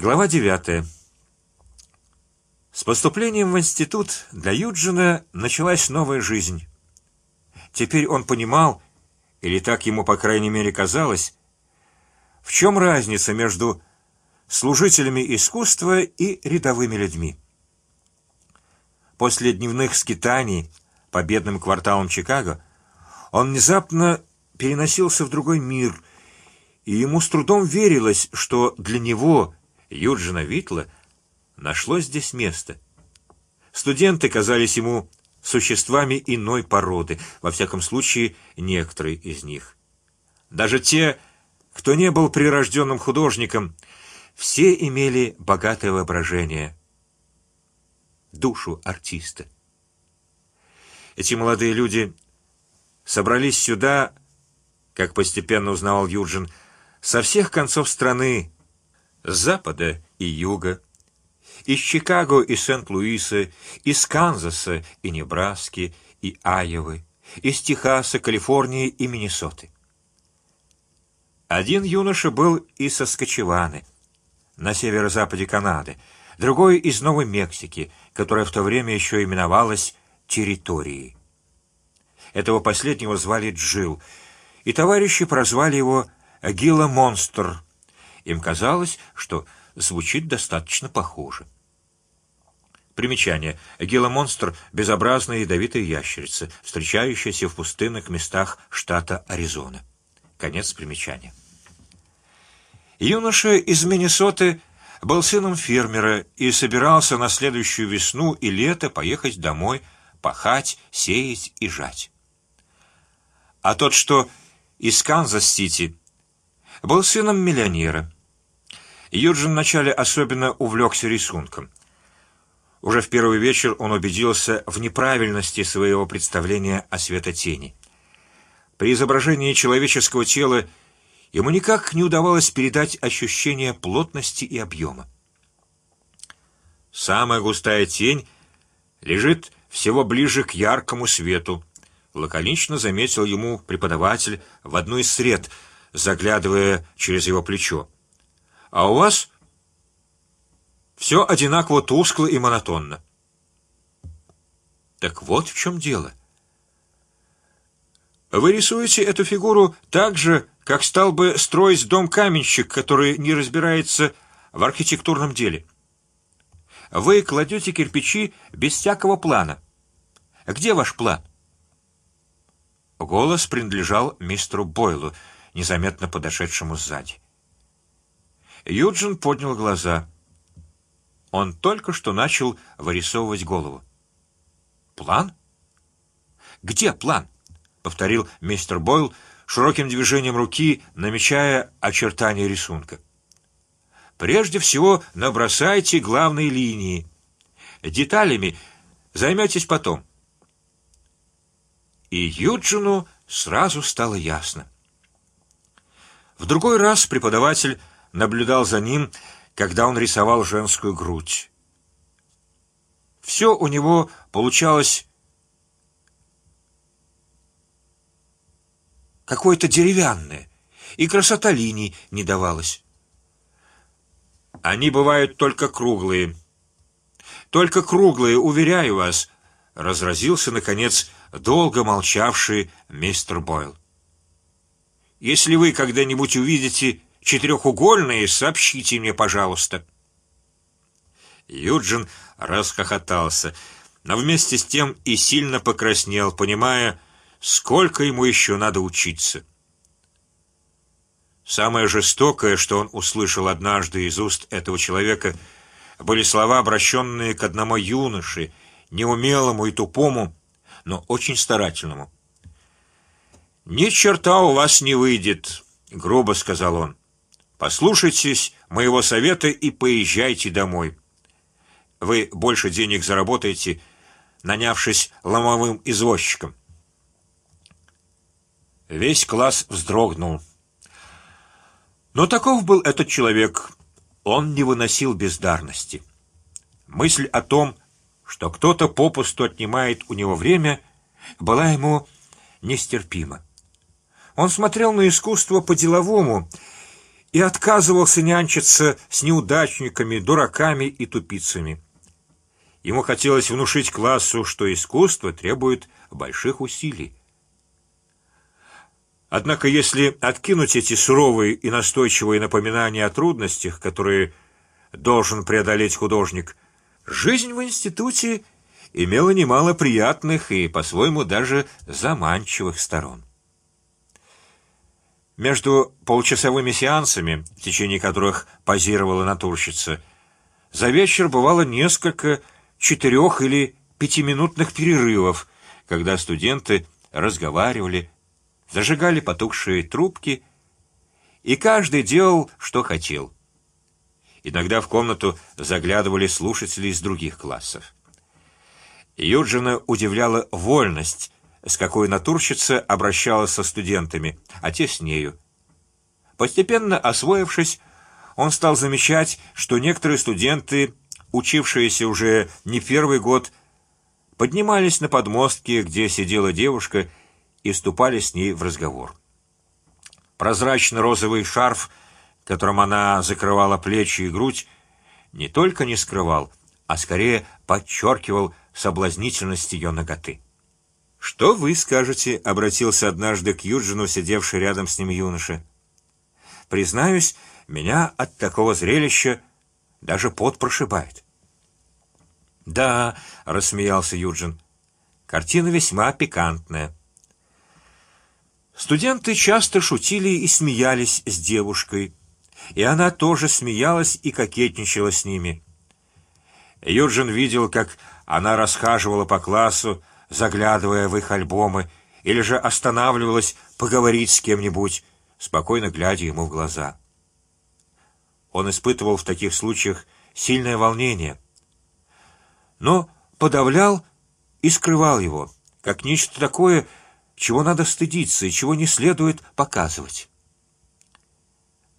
Глава девятая. С поступлением в институт для Юджина началась новая жизнь. Теперь он понимал, или так ему по крайней мере казалось, в чем разница между служителями искусства и рядовыми людьми. После дневных скитаний по бедным кварталам Чикаго он внезапно переносился в другой мир, и ему с трудом верилось, что для него Юджина Витла нашлось здесь место. Студенты казались ему существами иной породы, во всяком случае некоторые из них. Даже те, кто не был прирожденным художником, все имели богатое воображение, душу артиста. Эти молодые люди собрались сюда, как постепенно узнавал Юджин, со всех концов страны, запада и юга, из Чикаго и Сент-Луиса, из Канзаса и Небраски и Айовы, из Техаса, Калифорнии и Миннесоты. Один юноша был из Соскочеваны, на северо-западе Канады, другой из Новой Мексики, которая в то время еще именовалась территорией. Этого последнего звали Джил, и товарищи прозвали его Гила Монстр. Им казалось, что звучит достаточно похоже. Примечание: Гила Монстр — безобразная ядовитая ящерица, встречающаяся в пустынных местах штата Аризона. Конец примечания. Юноша из Миннесоты был сыном фермера и собирался на следующую весну и лето поехать домой, пахать, сеять и жать. А тот, что из Канзас-Сити, был сыном миллионера. Юджин вначале особенно увлекся рисунком. Уже в первый вечер он убедился в неправильности своего представления о светотени. При изображении человеческого тела ему никак не удавалось передать ощущение плотности и объема. Самая густая тень лежит всего ближе к яркому свету, лаконично заметил ему преподаватель в одну из сред, заглядывая через его плечо. А у вас все одинаково тускло и монотонно. Так вот в чем дело. Вы рисуете эту фигуру так же, как стал бы строить дом каменщик, который не разбирается в архитектурном деле. Вы кладете кирпичи без всякого плана. Где ваш план? Голос принадлежал мистеру Бойлу, незаметно подошедшему сзади. Юджин поднял глаза. Он только что начал вырисовывать голову. План? Где план? повторил мистер Бойл широким движением руки, намечая очертания рисунка. Прежде всего набросайте главные линии. Деталями займетесь потом. И Юджину сразу стало ясно. В другой раз преподаватель наблюдал за ним, когда он рисовал женскую грудь. Все у него получалось какое-то деревянное, и красота линий не давалась. Они бывают только круглые. Только круглые, уверяю вас, разразился наконец долго молчавший мистер Бойл. Если вы когда-нибудь увидите четырехугольные, сообщите мне, пожалуйста. Юджин расхохотался, но вместе с тем и сильно покраснел, понимая, сколько ему еще надо учиться. Самое жестокое, что он услышал однажды из уст этого человека, были слова, обращенные к одному юноше, неумелому и тупому, но очень старательному. Ни черта у вас не выйдет, грубо сказал он. Послушайтесь моего совета и поезжайте домой. Вы больше денег заработаете, нанявшись ломовым извозчиком. Весь класс вздрогнул. Но таков был этот человек. Он не выносил бездарности. Мысль о том, что кто-то попусту отнимает у него время, была ему нестерпима. Он смотрел на искусство по-деловому и отказывался нянчиться с неудачниками, дураками и тупицами. Ему хотелось внушить классу, что искусство требует больших усилий. Однако, если откинуть эти суровые и настойчивые напоминания о трудностях, которые должен преодолеть художник, жизнь в институте имела немало приятных и, по-своему, даже заманчивых сторон. Между полчасовыми сеансами, в течение которых позировала натурщица, за вечер бывало несколько четырех или пятиминутных перерывов, когда студенты разговаривали, зажигали потухшие трубки, и каждый делал, что хотел. Иногда в комнату заглядывали слушатели из других классов. Юджина удивляла вольность, с какой натурщица обращалась со студентами, а те с нею. Постепенно освоившись, он стал замечать, что некоторые студенты, учившиеся уже не первый год, поднимались на подмостки, где сидела девушка, и вступали с ней в разговор. Прозрачно-розовый шарф, которым она закрывала плечи и грудь, не только не скрывал, а скорее подчеркивал соблазнительность ее ноготы. Что вы скажете? обратился однажды к Юджину, сидевший рядом с ним юноша. Признаюсь, меня от такого зрелища даже пот прошибает. Да, рассмеялся Юджин. Картина весьма пикантная. Студенты часто шутили и смеялись с девушкой, и она тоже смеялась и кокетничала с ними. Юджин видел, как она расхаживала по классу, заглядывая в их альбомы, или же останавливалась поговорить с кем-нибудь, спокойно глядя ему в глаза. Он испытывал в таких случаях сильное волнение, но подавлял и скрывал его, как нечто такое, чего надо стыдиться и чего не следует показывать.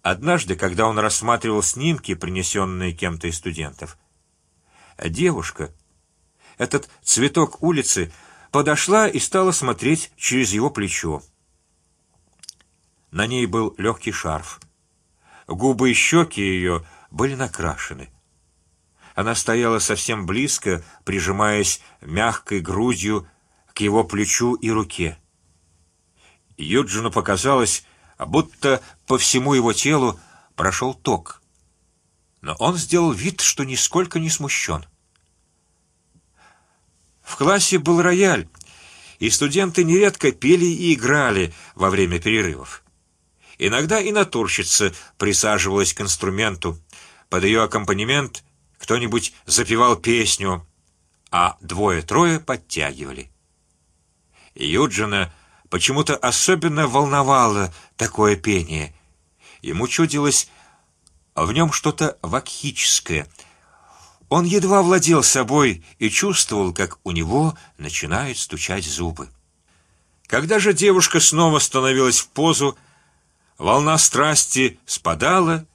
Однажды, когда он рассматривал снимки, принесенные кем-то из студентов, девушка, этот цветок улицы, подошла и стала смотреть через его плечо. На ней был легкий шарф, губы и щеки ее были накрашены. Она стояла совсем близко, прижимаясь мягкой грудью к его плечу и руке. Юджину показалось, будто по всему его телу прошел ток, но он сделал вид, что нисколько не смущен. В классе был рояль, и студенты нередко пели и играли во время перерывов. Иногда и натурщица присаживалась к инструменту. Под ее аккомпанемент кто-нибудь запевал песню, а двое-трое подтягивали. Юджина почему-то особенно волновало такое пение. Ему чудилось в нем что-то вакхическое — он едва владел собой и чувствовал, как у него начинают стучать зубы. Когда же девушка снова становилась в позу, волна страсти спадала,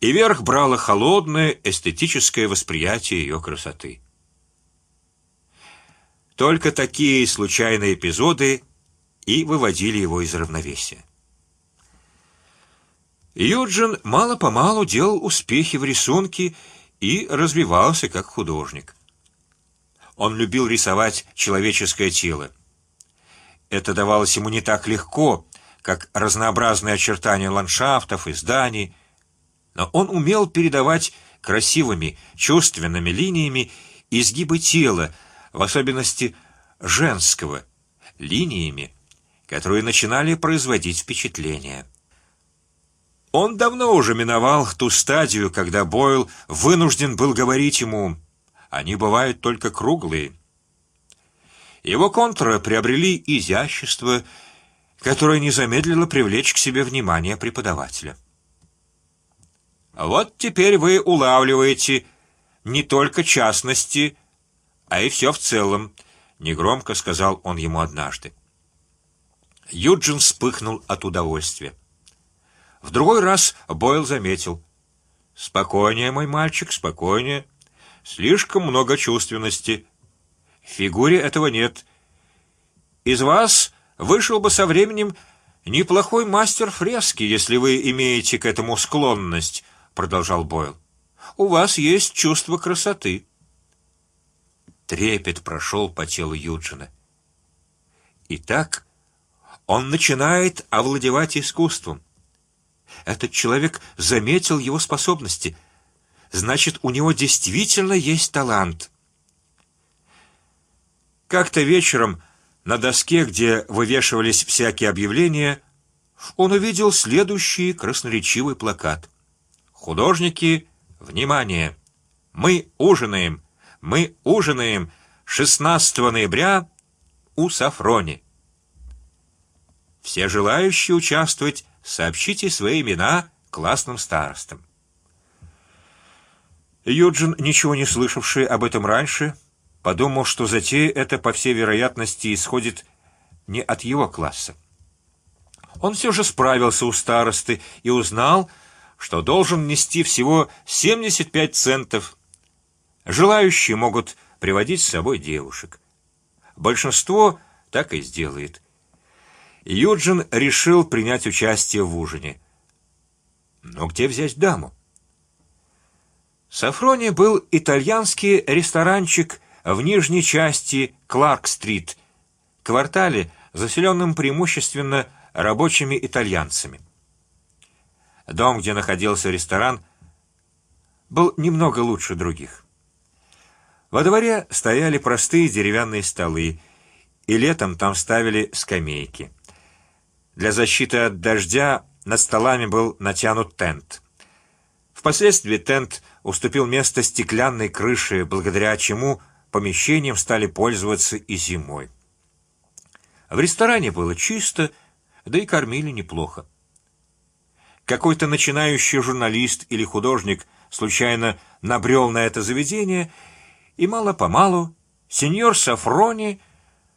и верх брало холодное эстетическое восприятие ее красоты. Только такие случайные эпизоды и выводили его из равновесия. Юджин мало по малу делал успехи в рисунке и развивался как художник. Он любил рисовать человеческое тело. Это давалось ему не так легко, как разнообразные очертания ландшафтов и зданий, но он умел передавать красивыми чувственными линиями изгибы тела, в особенности женского, линиями, которые начинали производить впечатление. Он давно уже миновал ту стадию, когда Бойл вынужден был говорить ему: "Они бывают только круглые". Его контуры приобрели изящество, которое не замедлило привлечь к себе внимание преподавателя. Вот теперь вы улавливаете не только частности, а и все в целом, негромко сказал он ему однажды. Юджин вспыхнул от удовольствия. В другой раз Бойл заметил: "Спокойнее, мой мальчик, спокойнее. Слишком много чувственности. В фигуре этого нет. Из вас вышел бы со временем неплохой мастер фрески, если вы имеете к этому склонность, продолжал Бойл. У вас есть чувство красоты. Трепет прошел по телу Юджина. Итак, он начинает овладевать искусством. Этот человек заметил его способности. Значит, у него действительно есть талант. Как-то вечером на доске, где вывешивались всякие объявления, он увидел следующий красноречивый плакат: "Художники, внимание! Мы ужинаем, мы ужинаем 16 ноября у Сафрони. Все желающие участвовать сообщите свои имена классным старостам. Юджин, ничего не слышавший об этом раньше, подумал, что затея эта по всей вероятности исходит не от его класса. Он все же справился у старосты и узнал, что должен нести всего 75 центов. Желающие могут приводить с собой девушек. Большинство так и сделает. Юджин решил принять участие в ужине. Но где взять даму? Сафрони был итальянский ресторанчик в нижней части Кларк-стрит, квартале, заселенном преимущественно рабочими итальянцами. Дом, где находился ресторан, был немного лучше других. Во дворе стояли простые деревянные столы, и летом там ставили скамейки. Для защиты от дождя над столами был натянут тент. Впоследствии тент уступил место стеклянной крыше, благодаря чему помещением стали пользоваться и зимой. В ресторане было чисто, да и кормили неплохо. Какой-то начинающий журналист или художник случайно набрел на это заведение, и мало по малу сеньор Сафрони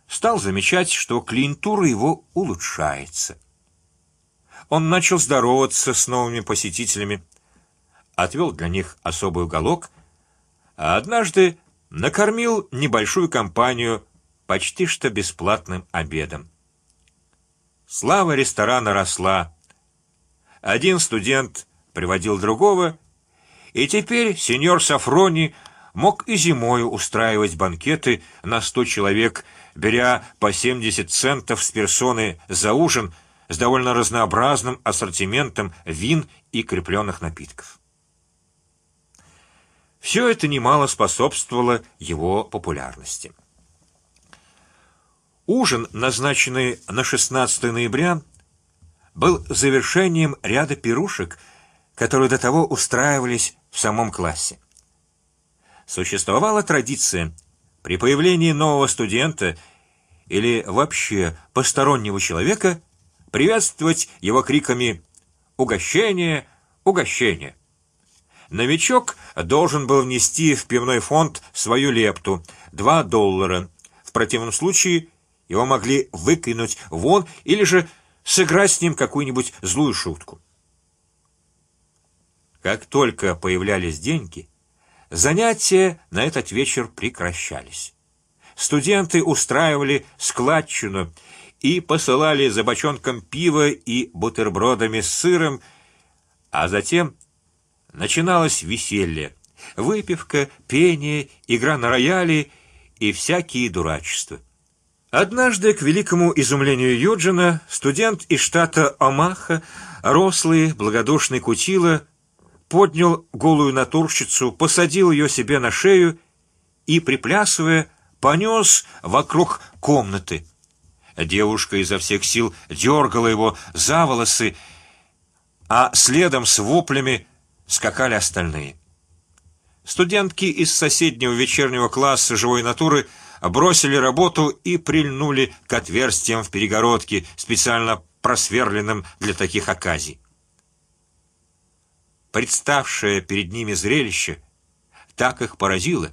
стал замечать, что клиентура его улучшается. Он начал здороваться с новыми посетителями, отвел для них особый уголок, а однажды накормил небольшую компанию почти что бесплатным обедом. Слава ресторана росла. Один студент приводил другого, и теперь сеньор Сафрони мог и зимой устраивать банкеты на сто человек, беря по 70 центов с персоны за ужин с довольно разнообразным ассортиментом вин и крепленных напитков. Все это немало способствовало его популярности. Ужин, назначенный на 16 ноября, был завершением ряда пирушек, которые до того устраивались в самом классе. Существовала традиция при появлении нового студента или вообще постороннего человека приветствовать его криками «Угощение! Угощение!». Новичок должен был внести в пивной фонд свою лепту два доллара. В противном случае его могли выкинуть вон или же сыграть с ним какую-нибудь злую шутку. Как только появлялись деньги, Занятия на этот вечер прекращались. Студенты устраивали складчину и посылали за бочонком пива и бутербродами с сыром, а затем начиналось веселье, выпивка, пение, игра на рояле и всякие дурачества. Однажды, к великому изумлению Юджина, студент из штата Омаха, рослый, благодушный кутила, поднял голую натурщицу, посадил ее себе на шею и, приплясывая, понес вокруг комнаты. Девушка изо всех сил дергала его за волосы, а следом с воплями скакали остальные. Студентки из соседнего вечернего класса живой натуры бросили работу и прильнули к отверстиям в перегородке, специально просверленным для таких оказий представшее перед ними зрелище так их поразило,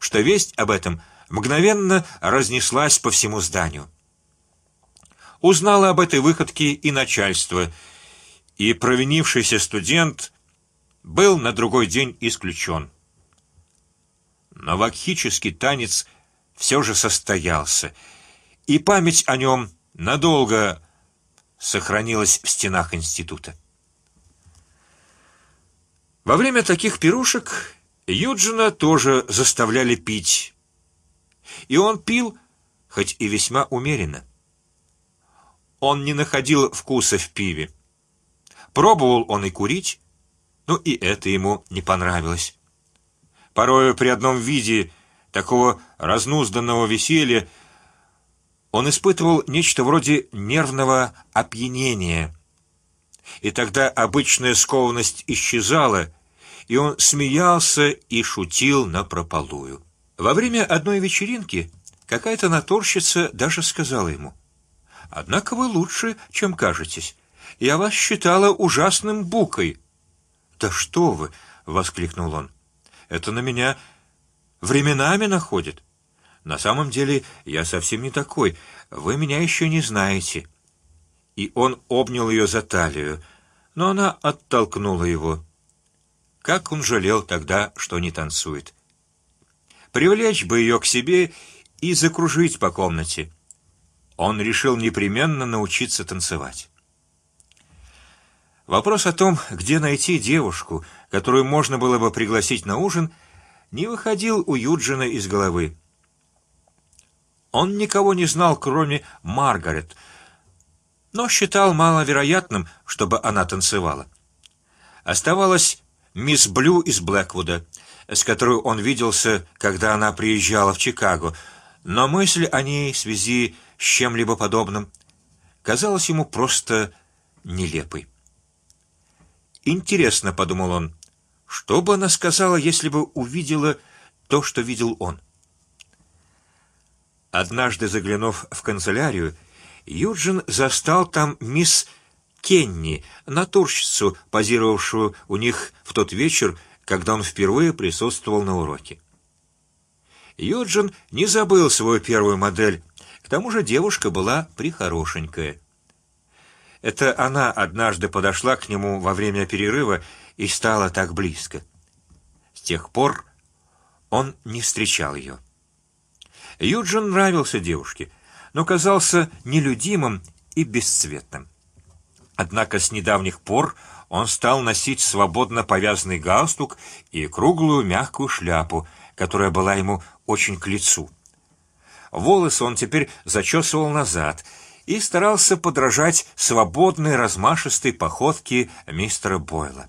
что весть об этом мгновенно разнеслась по всему зданию. Узнало об этой выходке и начальство, и провинившийся студент был на другой день исключен. Но вакхический танец все же состоялся, и память о нем надолго сохранилось в стенах института. Во время таких пирушек Юджина тоже заставляли пить, и он пил, хоть и весьма умеренно. Он не находил вкуса в пиве. Пробовал он и курить, но и это ему не понравилось. Порой при одном виде такого разнузданного веселья он испытывал нечто вроде нервного опьянения, и тогда обычная скованность исчезала, и он смеялся и шутил на прополую. Во время одной вечеринки какая-то натурщица даже сказала ему: "Однако вы лучше, чем кажетесь. Я вас считала ужасным букой". Да что вы! воскликнул он. Это на меня временами находит. На самом деле я совсем не такой. Вы меня еще не знаете. И он обнял ее за талию, но она оттолкнула его. Как он жалел тогда, что не танцует. Привлечь бы ее к себе и закружить по комнате. Он решил непременно научиться танцевать. Вопрос о том, где найти девушку, которую можно было бы пригласить на ужин, не выходил у Юджина из головы. Он никого не знал, кроме Маргарет, но считал маловероятным, чтобы она танцевала. Оставалась мисс Блю из Блэквуда, с которой он виделся, когда она приезжала в Чикаго, но мысль о ней в связи с чем-либо подобным казалась ему просто нелепой. Интересно, подумал он, что бы она сказала, если бы увидела то, что видел он. Однажды заглянув в канцелярию, Юджин застал там мисс Кенни, натурщицу, позировавшую у них в тот вечер, когда он впервые присутствовал на уроке. Юджин не забыл свою первую модель, к тому же девушка была прихорошенькая. Это она однажды подошла к нему во время перерыва и стала так близко. С тех пор он не встречал ее. Юджин нравился девушке, но казался нелюдимым и бесцветным. Однако с недавних пор он стал носить свободно повязанный галстук и круглую мягкую шляпу, которая была ему очень к лицу. Волосы он теперь зачесывал назад и старался подражать свободной размашистой походке мистера Бойла.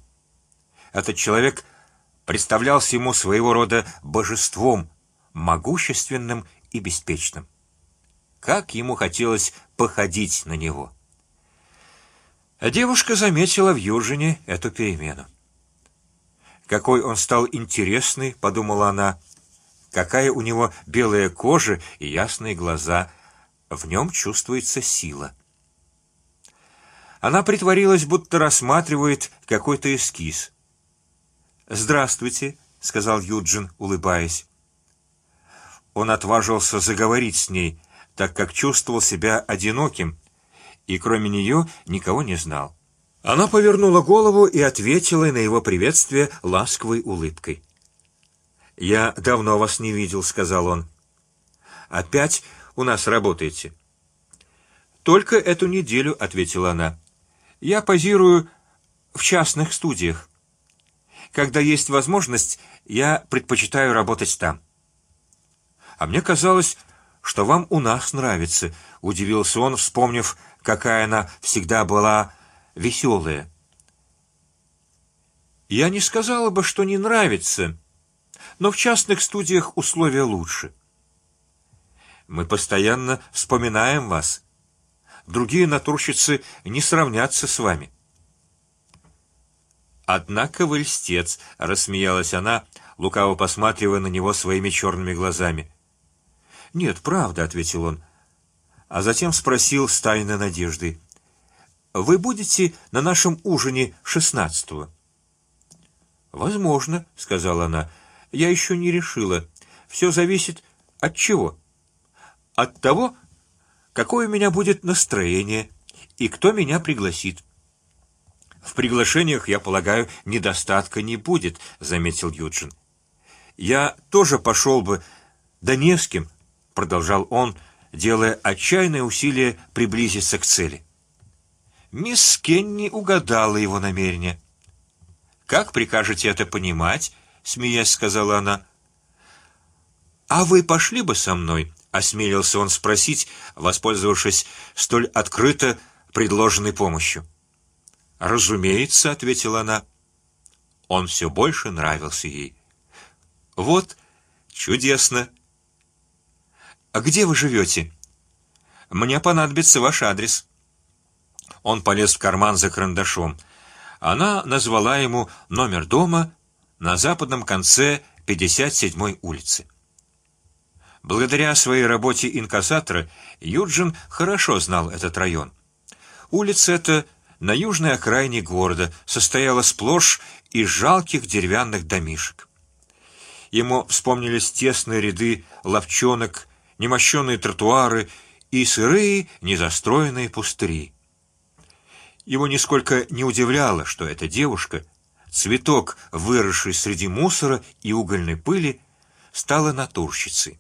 Этот человек представлялся ему своего рода божеством, могущественным и беспечным. Как ему хотелось походить на него. А девушка заметила в Южине эту перемену. Какой он стал интересный, подумала она. Какая у него белая кожа и ясные глаза. В нем чувствуется сила. Она притворилась, будто рассматривает какой-то эскиз. Здравствуйте, сказал Юджин, улыбаясь. Он отважился заговорить с ней, так как чувствовал себя одиноким, и кроме нее никого не знал. Она повернула голову и ответила на его приветствие ласковой улыбкой. Я давно вас не видел, сказал он. Опять у нас работаете? Только эту неделю, ответила она. Я позирую в частных студиях. Когда есть возможность, я предпочитаю работать там. А мне казалось, что вам у нас нравится. Удивился он, вспомнив, какая она всегда была веселая. Я не сказала бы, что не нравится, но в частных студиях условия лучше. Мы постоянно вспоминаем вас. Другие натурщицы не сравнятся с вами. Однако вы льстец, рассмеялась она, лукаво посматривая на него своими черными глазами. Нет, правда, ответил он, а затем спросил с тайной надеждой: Вы будете на нашем ужине шестнадцатого? Возможно, сказала она. Я еще не решила. Все зависит от чего? От того, какое у меня будет настроение и кто меня пригласит. В приглашениях, я полагаю, недостатка не будет, заметил Юджин. Я тоже пошел бы, да не с кем продолжал он, делая отчаянные усилия приблизиться к цели. Мисс Кенни угадала его намерение. Как прикажете это понимать? смеясь, сказала она. А вы пошли бы со мной? осмелился он спросить, воспользовавшись столь открыто предложенной помощью. Разумеется, ответила она. Он все больше нравился ей. Вот чудесно. А где вы живете? Мне понадобится ваш адрес. Он полез в карман за карандашом. Она назвала ему номер дома на западном конце 57-й улицы. Благодаря своей работе инкассатора Юджин хорошо знал этот район. Улица эта на южной окраине города состояла сплошь из жалких деревянных домишек. Ему вспомнились тесные ряды ловчонок, немощенные тротуары и сырые незастроенные пустыри. Его нисколько не удивляло, что эта девушка, цветок, выросший среди мусора и угольной пыли, стала натурщицей.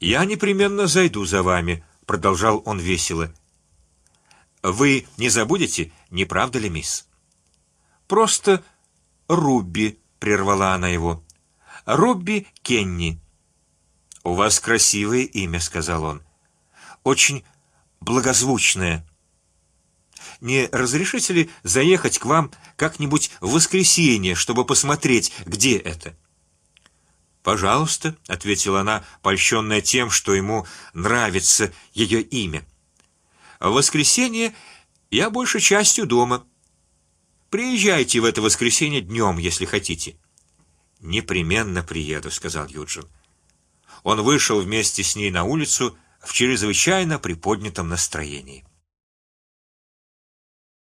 Я непременно зайду за вами, продолжал он весело. Вы не забудете, не правда ли, мисс? Просто Рубби, прервала она его. Рубби Кенни. У вас красивое имя, сказал он. Очень благозвучное. Не разрешите ли заехать к вам как-нибудь в воскресенье, чтобы посмотреть, где это? Пожалуйста, ответила она, польщенная тем, что ему нравится ее имя. В воскресенье я больше частью дома. Приезжайте в это воскресенье днем, если хотите. Непременно приеду, сказал Юджин. Он вышел вместе с ней на улицу в чрезвычайно приподнятом настроении.